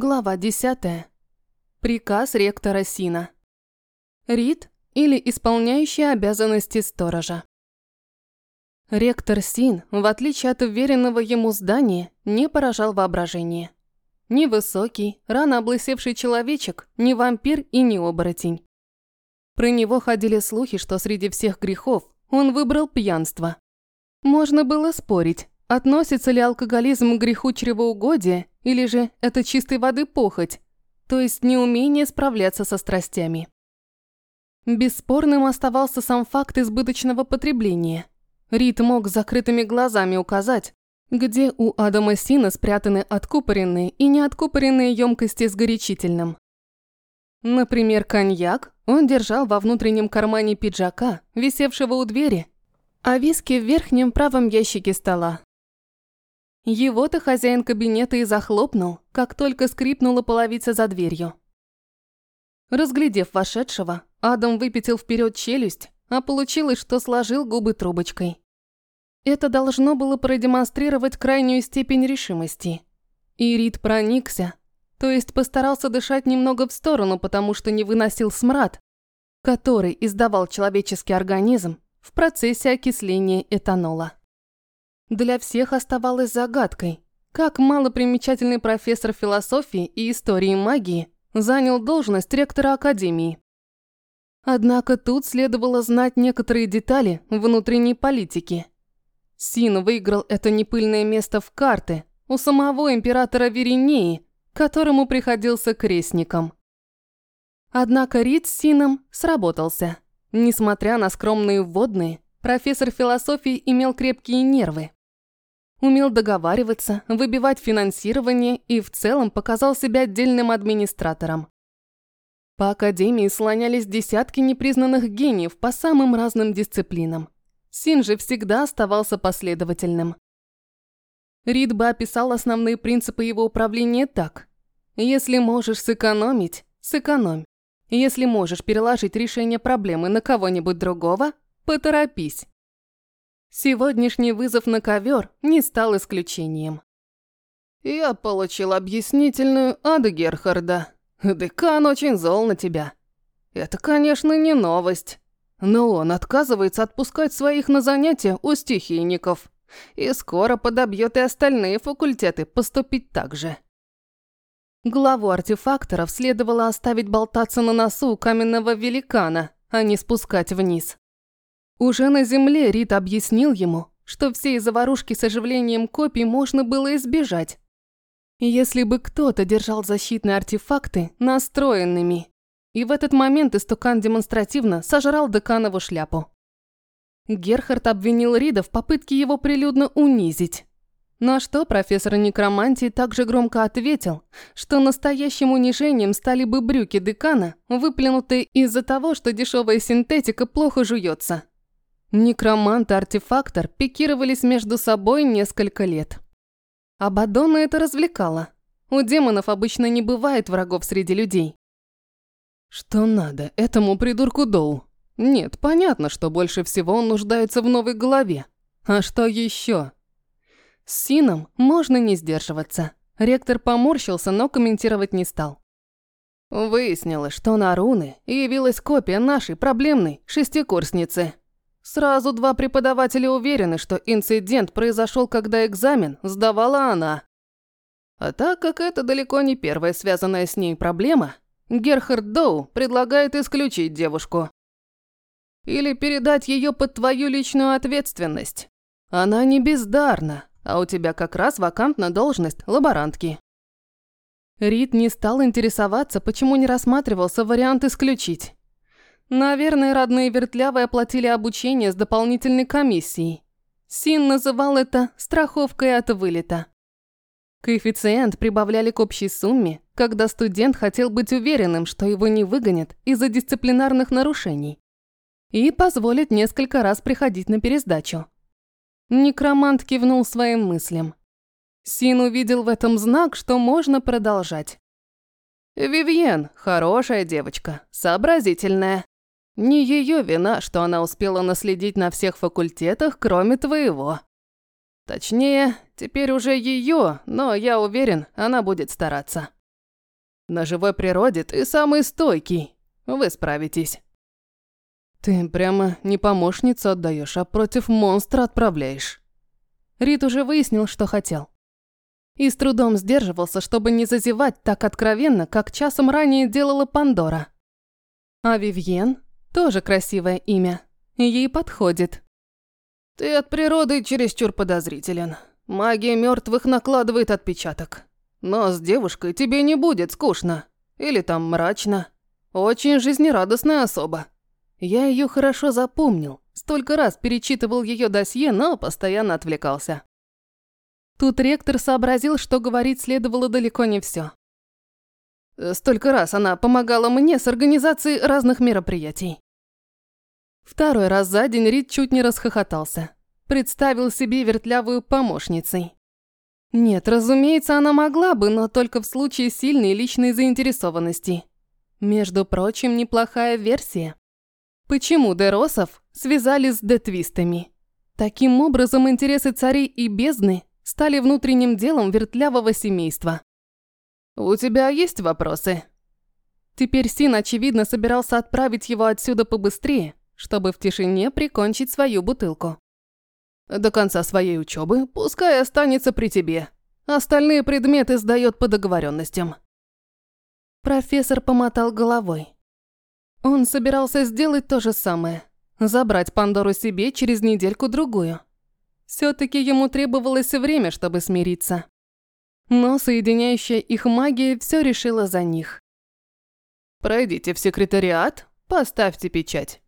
Глава 10. Приказ ректора Сина. Рид или исполняющий обязанности сторожа. Ректор Син, в отличие от уверенного ему здания, не поражал воображение. Ни высокий, рано облысевший человечек, ни вампир и ни оборотень. Про него ходили слухи, что среди всех грехов он выбрал пьянство. Можно было спорить, относится ли алкоголизм к греху чревоугодия или же это чистой воды похоть, то есть неумение справляться со страстями. Бесспорным оставался сам факт избыточного потребления. Рид мог с закрытыми глазами указать, где у Адама Сина спрятаны откупоренные и неоткупоренные емкости с горячительным. Например, коньяк он держал во внутреннем кармане пиджака, висевшего у двери, а виски в верхнем правом ящике стола. Его-то хозяин кабинета и захлопнул, как только скрипнула половица за дверью. Разглядев вошедшего, Адам выпятил вперед челюсть, а получилось, что сложил губы трубочкой. Это должно было продемонстрировать крайнюю степень решимости. И Рид проникся, то есть постарался дышать немного в сторону, потому что не выносил смрад, который издавал человеческий организм в процессе окисления этанола. Для всех оставалось загадкой, как малопримечательный профессор философии и истории магии занял должность ректора Академии. Однако тут следовало знать некоторые детали внутренней политики. Син выиграл это непыльное место в карты у самого императора Веринеи, которому приходился крестником. Однако Рид с Сином сработался. Несмотря на скромные вводные, профессор философии имел крепкие нервы умел договариваться, выбивать финансирование и в целом показал себя отдельным администратором. По академии слонялись десятки непризнанных гениев по самым разным дисциплинам. Син же всегда оставался последовательным. Рид бы описал основные принципы его управления так. Если можешь сэкономить, сэкономь. Если можешь переложить решение проблемы на кого-нибудь другого, поторопись. Сегодняшний вызов на ковер не стал исключением. «Я получил объяснительную от Герхарда. Декан очень зол на тебя. Это, конечно, не новость. Но он отказывается отпускать своих на занятия у стихийников. И скоро подобьет и остальные факультеты поступить так же». Главу артефакторов следовало оставить болтаться на носу каменного великана, а не спускать вниз. Уже на земле Рит объяснил ему, что всей заварушки с оживлением копий можно было избежать. Если бы кто-то держал защитные артефакты настроенными. И в этот момент истукан демонстративно сожрал деканову шляпу. Герхард обвинил Рида в попытке его прилюдно унизить. На что профессор некромантии также громко ответил, что настоящим унижением стали бы брюки декана, выплюнутые из-за того, что дешевая синтетика плохо жуется. Некромант и артефактор пикировались между собой несколько лет. Абадона это развлекало. У демонов обычно не бывает врагов среди людей. Что надо этому придурку Доу? Нет, понятно, что больше всего он нуждается в новой голове. А что еще? С Сином можно не сдерживаться. Ректор поморщился, но комментировать не стал. Выяснилось, что на руны явилась копия нашей проблемной шестикурсницы. Сразу два преподавателя уверены, что инцидент произошел, когда экзамен сдавала она. А так как это далеко не первая связанная с ней проблема, Герхард Доу предлагает исключить девушку. Или передать ее под твою личную ответственность. Она не бездарна, а у тебя как раз вакантна должность лаборантки. Рид не стал интересоваться, почему не рассматривался вариант исключить. Наверное, родные Вертлявы оплатили обучение с дополнительной комиссией. Син называл это страховкой от вылета. Коэффициент прибавляли к общей сумме, когда студент хотел быть уверенным, что его не выгонят из-за дисциплинарных нарушений. И позволит несколько раз приходить на пересдачу. Некромант кивнул своим мыслям. Син увидел в этом знак, что можно продолжать. «Вивьен – хорошая девочка, сообразительная. Не ее вина, что она успела наследить на всех факультетах, кроме твоего. Точнее, теперь уже ее, но я уверен, она будет стараться. На живой природе ты самый стойкий. Вы справитесь. Ты прямо не помощницу отдаешь, а против монстра отправляешь. Рид уже выяснил, что хотел. И с трудом сдерживался, чтобы не зазевать так откровенно, как часом ранее делала Пандора. А Вивьен тоже красивое имя. Ей подходит. Ты от природы чересчур подозрителен. Магия мертвых накладывает отпечаток. Но с девушкой тебе не будет скучно. Или там мрачно. Очень жизнерадостная особа. Я ее хорошо запомнил. Столько раз перечитывал ее досье, но постоянно отвлекался. Тут ректор сообразил, что говорить следовало далеко не все. Столько раз она помогала мне с организацией разных мероприятий. Второй раз за день Рид чуть не расхохотался. Представил себе вертлявую помощницей. Нет, разумеется, она могла бы, но только в случае сильной личной заинтересованности. Между прочим, неплохая версия. Почему Деросов связали с Детвистами? Таким образом, интересы царей и бездны стали внутренним делом вертлявого семейства. «У тебя есть вопросы?» Теперь Син, очевидно, собирался отправить его отсюда побыстрее, чтобы в тишине прикончить свою бутылку. До конца своей учебы пускай останется при тебе. Остальные предметы сдает по договоренностям. Профессор помотал головой. Он собирался сделать то же самое. Забрать Пандору себе через недельку-другую. все таки ему требовалось время, чтобы смириться. Но соединяющая их магия все решила за них. «Пройдите в секретариат, поставьте печать».